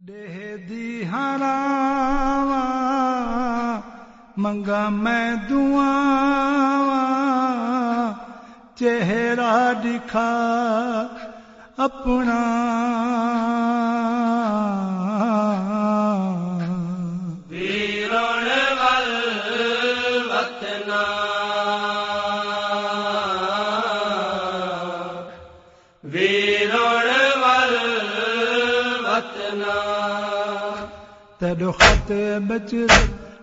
The دی ہراوا منگا میں دعا چہرہ دکھا اپنا ویرون تیرو خط بچ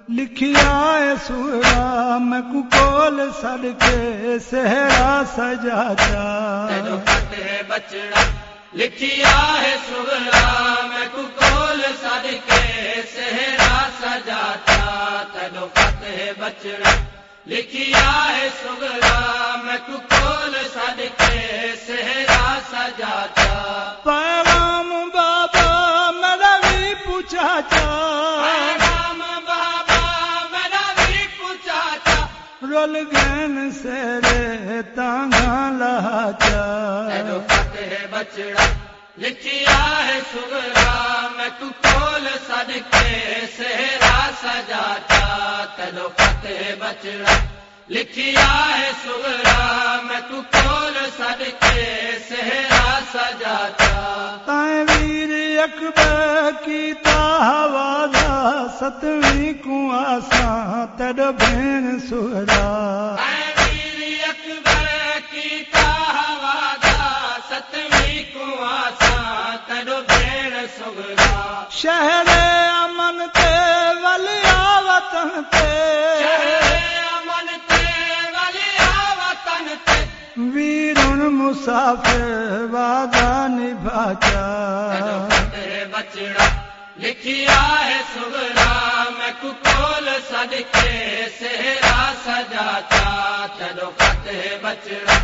لکھیا ہے سورا میں کو کول سڑ کے سہرا سجا تینو چا خط بچڑا لکھیا ہے سگرا میں ککول سد کے سہرا سجاتا تینو خط ہے بچڑا لکھیا ہے سگرا میں ککول سد رول گین سے رے تانگا لاچا تینو چا بچڑا لکھیا ہے سگرا میں تو سد صدقے سہرا سجاتا تینو فتح بچڑا۔ لکھیا ہے سگرا میں ککول سد کے سہرا سجاتا۔ ویر اکبر کی تاہوادا ستویں آساں تڑ بین ویر اکبر کی ستویں شہر مسافر وعدہ نبھا بچڑا لکھیا ہے سگرا میں ککول سد سہرا سجاتا تینو خط ہے بچڑا۔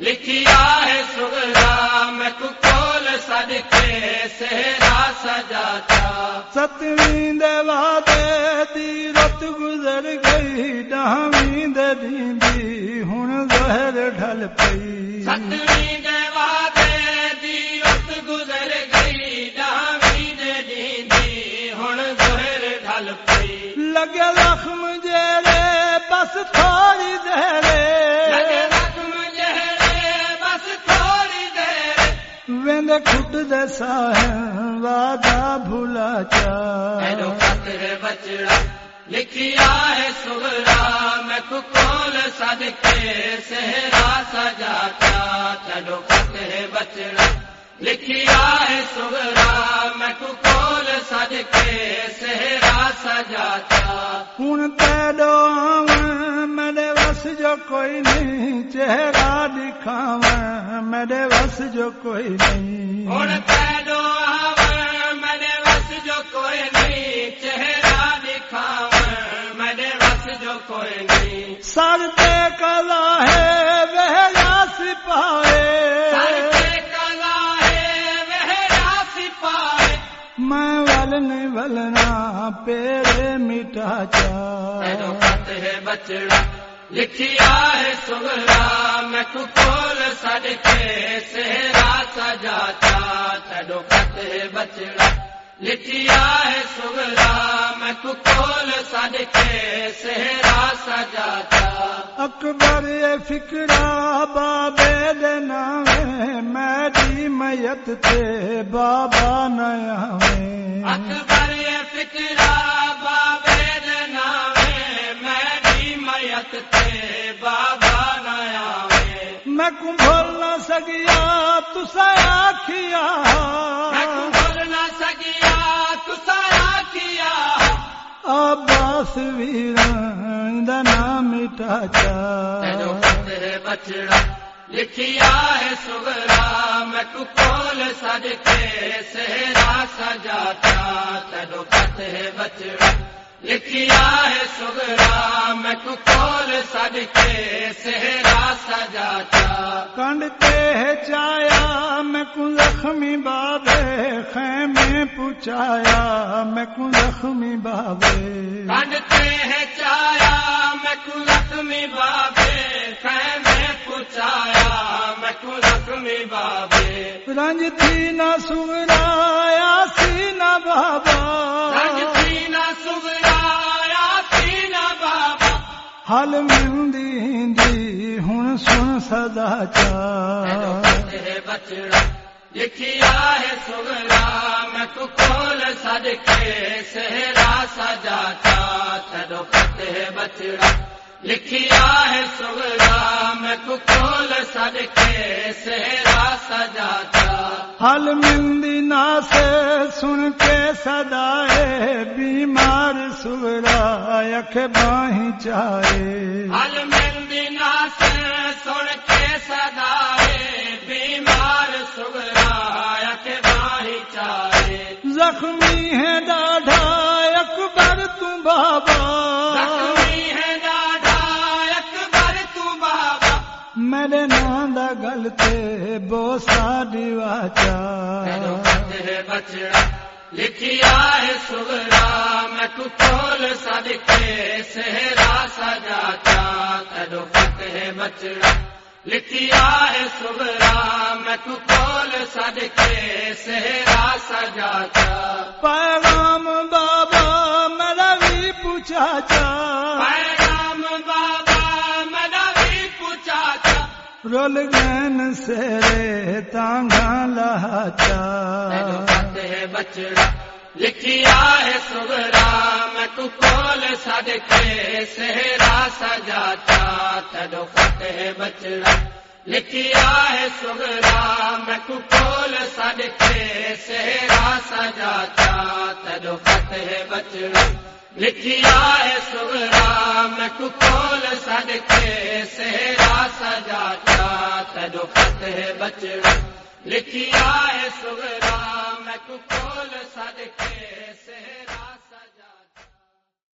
لکھیا ہے سگرا میں ککول سد سہرا سجاتا ستویں دے دی رت گزر گئی ڈہویں دے دیندی ہن ظہر ڈھل پئی لگے زخم جیرے بس تھوڑی زخم بس تھوڑی دیر ویندے کھٹ دے ساہن وعدہ بھولا چا خط ہے بچڑا لکھیا ہے سگرا میں ککول سد کے سہرا سجاتا تینو جو کوئی نہیں چہرہ دکھاویں میرے وس جو کوئی نہیں۔ میرے وس جو کوئی نہیں چہرہ دکھاو میرے وس جو کوئی نہیں۔ سر تے کلا ہے وہیا سپاہے۔ سر پہ کلا ہے وہ سپاہی میں ولنے ولنا پیرے مٹا تینو چا خط ہے بچڑا لکھیا ہے سگرا میں ککول سد کے سہرا سجاتا تینو خط ہے بچڑا لکھیا ہے سگرا میں ککول سد کے سہرا سجاتا اکبر فکرا بابے دے نامے میری میت تے بابا نیا بھول نہ سکیا تسا کو بھول نہ سکیا تسایا کیا عباس ویران دا نام مٹا چا بچڑا لکھیا ہے سگرا میں ککول سد کے سہرا سجاتا۔ تینو خط ہے بچڑا لکھیا ہے سگرا میں ککول سد کے سہرا سجاتا۔ گنڈتے ہے چایا میں کو زخمی بابے خیمے پوچھایا میں کو زخمی بابے۔ گنڈتے ہے چایا میں کو زخمی بابے خیمے پوچھایا میں کو زخمی بابے۔ رنج تھی نا سغرایا سی نا بابا۔ رنج تھی نا سغرا حل ملندی ہن سن سدا چا بچڑا لکھیا ہے سگلا میں تو کھول سد کے سہرا سجا چا تھڈو فتح بچڑا لکھیا ہے سگلا میں تو کھول سد کے سہرا سجا چا حل مندنا سے سن کے سدائے بیمار سورا یک باہی چائے حل مندنا سے سن کے سدائے بیمار سورا یک باہی چائے زخمی ہے ڈاڑھا اکبر تم بابا لگلتے بوسا ڈیواچا بچڑا، لکھیا ہے سگرا میں کٹول سا دکھے سہرا سا جاتا تدو فتح بچڑا، لکھیا ہے سگرا میں کٹول سا دکھے سہرا گول گین سے رے تانگا لاچا۔ بچڑا، لکھیا ہے سورا میں تو کول صدقے سہرا سجاتا۔ تھڈو فتح بچڑا، لکھیا ہے سورا میں تو کول صدقے سہرا سجاتا۔ تھڈو فتح بچڑا لکھیا ہے سورا میں کھول صدقے سے را سجاتا تجو فتح بچڑا لکھیا ہے سورا میں کھول صدقے سے را